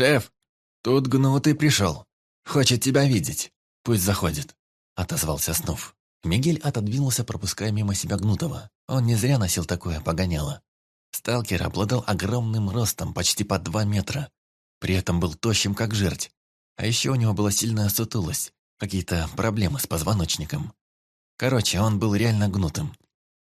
«Шеф, тут гнутый пришел. Хочет тебя видеть. Пусть заходит», — отозвался Снув. Мигель отодвинулся, пропуская мимо себя гнутого. Он не зря носил такое погоняло. Сталкер обладал огромным ростом, почти по два метра. При этом был тощим, как жерть. А еще у него была сильная сутулость, какие-то проблемы с позвоночником. Короче, он был реально гнутым.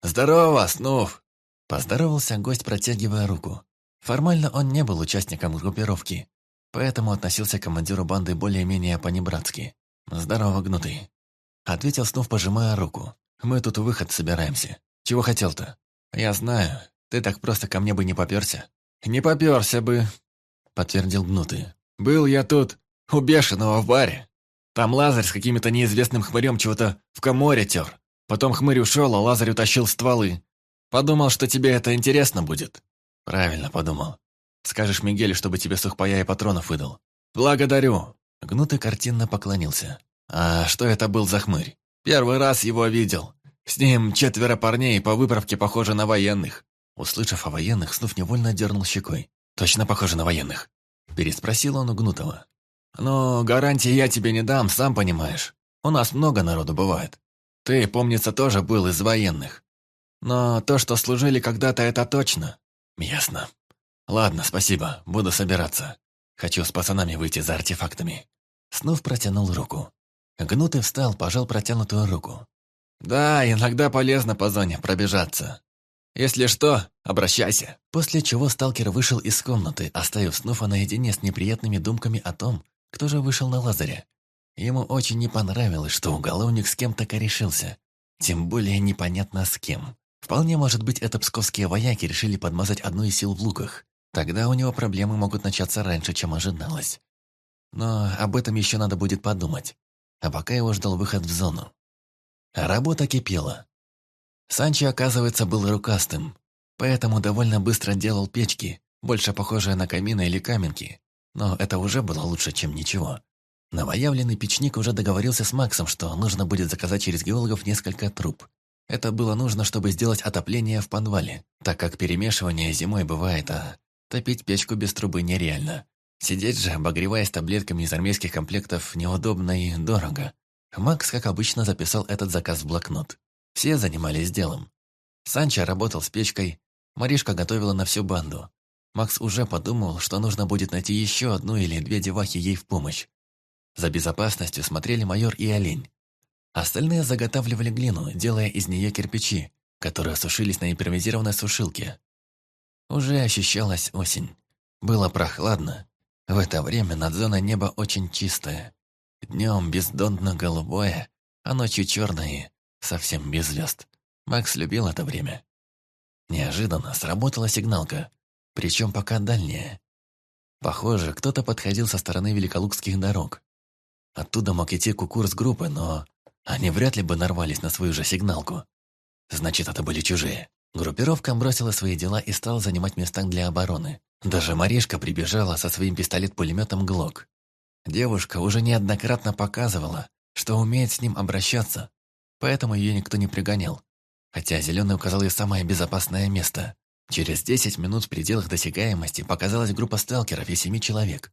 «Здорово, Снув!» Поздоровался гость, протягивая руку. Формально он не был участником группировки, поэтому относился к командиру банды более-менее по-небратски. «Здорово, гнутый!» Ответил Снув, пожимая руку. «Мы тут выход собираемся. Чего хотел-то?» «Я знаю. Ты так просто ко мне бы не попёрся». «Не попёрся бы», — подтвердил гнутый. «Был я тут, у бешеного в баре. Там Лазарь с каким-то неизвестным хмырем чего-то в коморе тер. Потом хмырь ушел, а Лазарь утащил стволы. Подумал, что тебе это интересно будет. Правильно подумал. Скажешь Мигелю, чтобы тебе сухпая и патронов выдал. Благодарю. Гнутый картинно поклонился. А что это был за хмырь? Первый раз его видел. С ним четверо парней по выправке похожи на военных. Услышав о военных, Снув невольно дернул щекой. «Точно похоже на военных?» Переспросил он у Гнутого. «Но гарантии я тебе не дам, сам понимаешь. У нас много народу бывает. Ты, помнится, тоже был из военных. Но то, что служили когда-то, это точно. Ясно. Ладно, спасибо, буду собираться. Хочу с пацанами выйти за артефактами». Снув протянул руку. Гнутый встал, пожал протянутую руку. «Да, иногда полезно по зоне пробежаться. Если что, обращайся». После чего сталкер вышел из комнаты, оставив Снуфа наедине с неприятными думками о том, кто же вышел на Лазаря? Ему очень не понравилось, что уголовник с кем-то корешился. Тем более непонятно с кем. Вполне может быть, это псковские вояки решили подмазать одну из сил в луках. Тогда у него проблемы могут начаться раньше, чем ожидалось. Но об этом еще надо будет подумать. А пока его ждал выход в зону. Работа кипела. Санчо, оказывается, был рукастым, поэтому довольно быстро делал печки, больше похожие на камины или каменки. Но это уже было лучше, чем ничего. Новоявленный печник уже договорился с Максом, что нужно будет заказать через геологов несколько труб. Это было нужно, чтобы сделать отопление в подвале, так как перемешивание зимой бывает, а топить печку без трубы нереально. Сидеть же, обогреваясь таблетками из армейских комплектов, неудобно и дорого. Макс, как обычно, записал этот заказ в блокнот. Все занимались делом. Санчо работал с печкой, Маришка готовила на всю банду. Макс уже подумал, что нужно будет найти еще одну или две девахи ей в помощь. За безопасностью смотрели майор и олень. Остальные заготавливали глину, делая из нее кирпичи, которые сушились на импровизированной сушилке. Уже ощущалась осень. Было прохладно. В это время над зоной небо очень чистое. Днем бездонно-голубое, а ночью черное, совсем без звезд. Макс любил это время. Неожиданно сработала сигналка причем пока дальняя. Похоже, кто-то подходил со стороны Великолукских дорог. Оттуда мог идти кукур группы, но они вряд ли бы нарвались на свою же сигналку. Значит, это были чужие. Группировка бросила свои дела и стала занимать места для обороны. Даже Маришка прибежала со своим пистолет-пулеметом «Глок». Девушка уже неоднократно показывала, что умеет с ним обращаться, поэтому ее никто не пригонял. Хотя Зеленый указал ей самое безопасное место. Через 10 минут в пределах досягаемости показалась группа сталкеров и семи человек.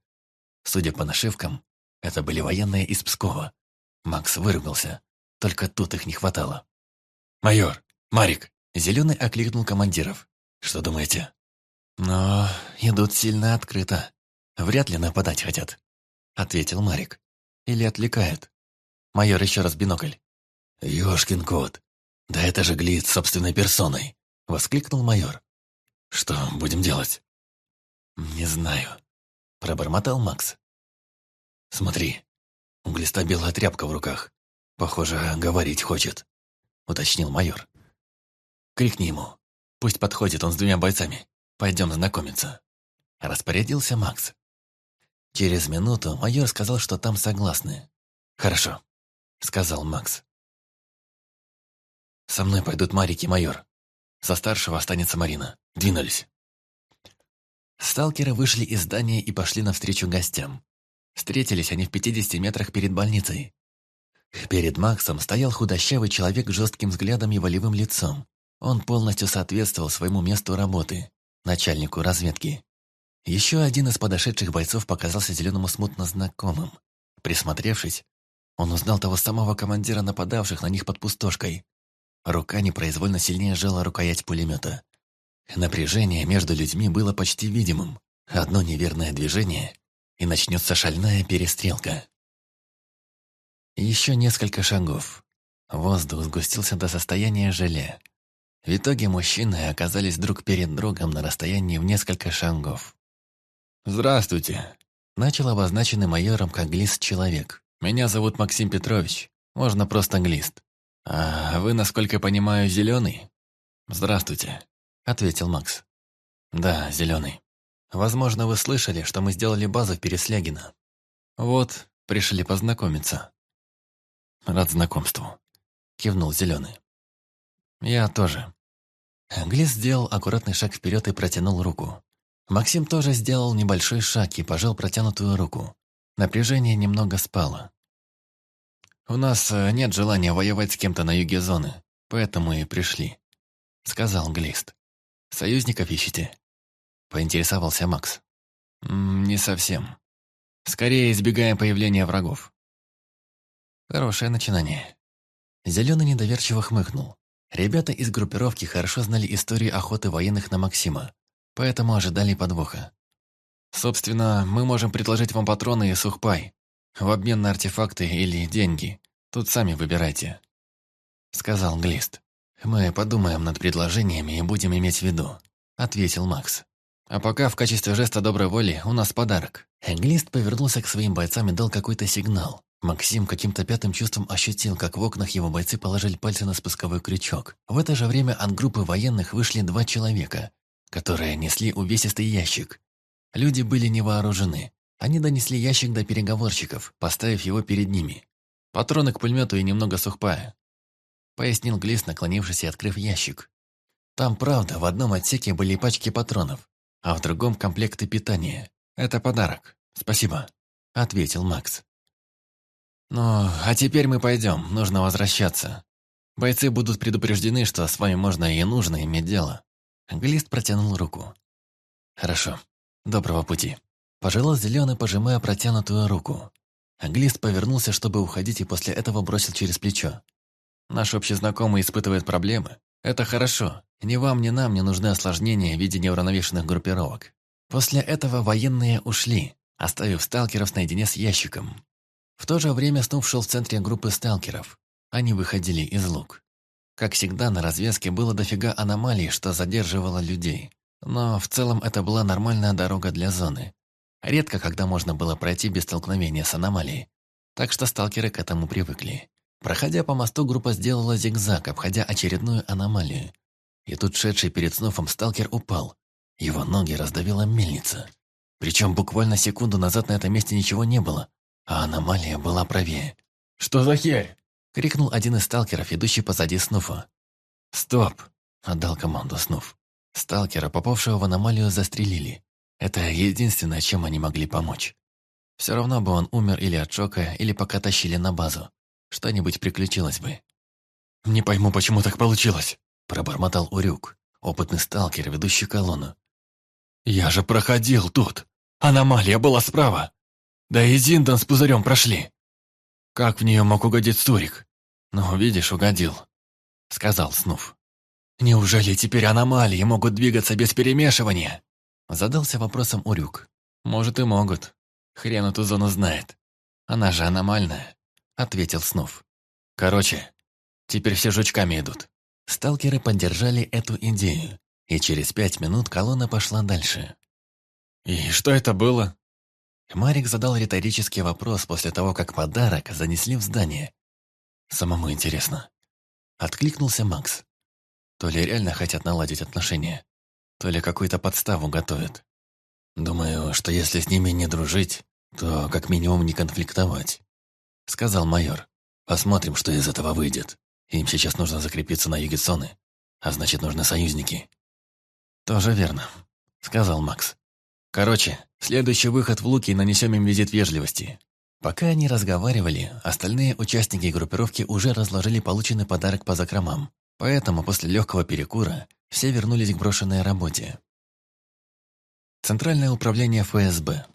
Судя по нашивкам, это были военные из Пскова. Макс выругался. Только тут их не хватало. «Майор! Марик!» Зеленый окликнул командиров. «Что думаете?» «Но идут сильно открыто. Вряд ли нападать хотят», — ответил Марик. «Или отвлекают?» Майор еще раз бинокль. «Ёшкин кот! Да это же Глит собственной персоной!» — воскликнул майор. «Что будем делать?» «Не знаю», — пробормотал Макс. «Смотри, у глиста белая тряпка в руках. Похоже, говорить хочет», — уточнил майор. «Крикни ему. Пусть подходит он с двумя бойцами. Пойдем знакомиться». Распорядился Макс. Через минуту майор сказал, что там согласны. «Хорошо», — сказал Макс. «Со мной пойдут Марик и майор. За старшего останется Марина. Двинулись. Сталкеры вышли из здания и пошли навстречу гостям. Встретились они в 50 метрах перед больницей. Перед Максом стоял худощавый человек с жестким взглядом и волевым лицом. Он полностью соответствовал своему месту работы, начальнику разведки. Еще один из подошедших бойцов показался Зеленому смутно знакомым. Присмотревшись, он узнал того самого командира нападавших на них под пустошкой. Рука непроизвольно сильнее сжала рукоять пулемета. Напряжение между людьми было почти видимым. Одно неверное движение, и начнется шальная перестрелка. Еще несколько шагов. Воздух сгустился до состояния желе. В итоге мужчины оказались друг перед другом на расстоянии в несколько шагов. «Здравствуйте», — начал обозначенный майором как глист человек. «Меня зовут Максим Петрович, можно просто глист. А вы, насколько понимаю, зеленый?» «Здравствуйте», — ответил Макс. «Да, зеленый. Возможно, вы слышали, что мы сделали базу в Переслягино. Вот, пришли познакомиться». «Рад знакомству», — кивнул зеленый. «Я тоже». Глис сделал аккуратный шаг вперед и протянул руку. Максим тоже сделал небольшой шаг и пожал протянутую руку. Напряжение немного спало. «У нас э, нет желания воевать с кем-то на юге зоны, поэтому и пришли», — сказал Глист. «Союзников ищете?» — поинтересовался Макс. «Не совсем. Скорее избегаем появления врагов». «Хорошее начинание». Зеленый недоверчиво хмыкнул. Ребята из группировки хорошо знали истории охоты военных на Максима, поэтому ожидали подвоха. «Собственно, мы можем предложить вам патроны и сухпай, в обмен на артефакты или деньги. Тут сами выбирайте», — сказал Глист. «Мы подумаем над предложениями и будем иметь в виду», — ответил Макс. «А пока в качестве жеста доброй воли у нас подарок». Глист повернулся к своим бойцам и дал какой-то сигнал. Максим каким-то пятым чувством ощутил, как в окнах его бойцы положили пальцы на спусковой крючок. В это же время от группы военных вышли два человека, которые несли увесистый ящик. Люди были не вооружены. Они донесли ящик до переговорщиков, поставив его перед ними. «Патроны к пулемету и немного сухпая», — пояснил Глис, наклонившись и открыв ящик. Там, правда, в одном отсеке были пачки патронов, а в другом — комплекты питания. «Это подарок. Спасибо», — ответил Макс. «Ну, а теперь мы пойдем, нужно возвращаться. Бойцы будут предупреждены, что с вами можно и нужно иметь дело». Глист протянул руку. «Хорошо. Доброго пути». Пожелал зеленый, пожимая протянутую руку. Глист повернулся, чтобы уходить, и после этого бросил через плечо. «Наш общий знакомый испытывает проблемы. Это хорошо. Ни вам, ни нам не нужны осложнения в виде неуравновешенных группировок». После этого военные ушли, оставив сталкеров наедине с ящиком. В то же время Снув шел в центре группы сталкеров. Они выходили из лук. Как всегда, на развязке было дофига аномалий, что задерживало людей. Но в целом это была нормальная дорога для зоны. Редко когда можно было пройти без столкновения с аномалией. Так что сталкеры к этому привыкли. Проходя по мосту, группа сделала зигзаг, обходя очередную аномалию. И тут шедший перед Снуфом сталкер упал. Его ноги раздавила мельница. Причем буквально секунду назад на этом месте ничего не было, а аномалия была правее. «Что за херь?» — крикнул один из сталкеров, идущий позади Снуфа. «Стоп!» — отдал команду Снуф. Сталкера, попавшего в аномалию, застрелили. Это единственное, чем они могли помочь. Все равно бы он умер или от шока, или пока тащили на базу. Что-нибудь приключилось бы. «Не пойму, почему так получилось», — пробормотал Урюк, опытный сталкер, ведущий колонну. «Я же проходил тут! Аномалия была справа! Да и Зиндан с пузырем прошли. Как в нее мог угодить Стурик? Ну, видишь, угодил, сказал Снув. Неужели теперь аномалии могут двигаться без перемешивания? Задался вопросом Урюк. Может и могут. Хрен эту зону знает. Она же аномальная, ответил Снув. Короче, теперь все жучками идут. Сталкеры поддержали эту идею, и через пять минут колонна пошла дальше. «И что это было?» Марик задал риторический вопрос после того, как подарок занесли в здание. «Самому интересно». Откликнулся Макс. То ли реально хотят наладить отношения, то ли какую-то подставу готовят. «Думаю, что если с ними не дружить, то как минимум не конфликтовать», — сказал майор. «Посмотрим, что из этого выйдет. Им сейчас нужно закрепиться на юге Соны, а значит, нужны союзники». «Тоже верно», — сказал Макс. Короче, следующий выход в Луки нанесем им визит вежливости. Пока они разговаривали, остальные участники группировки уже разложили полученный подарок по закромам. Поэтому после легкого перекура все вернулись к брошенной работе. Центральное управление ФСБ.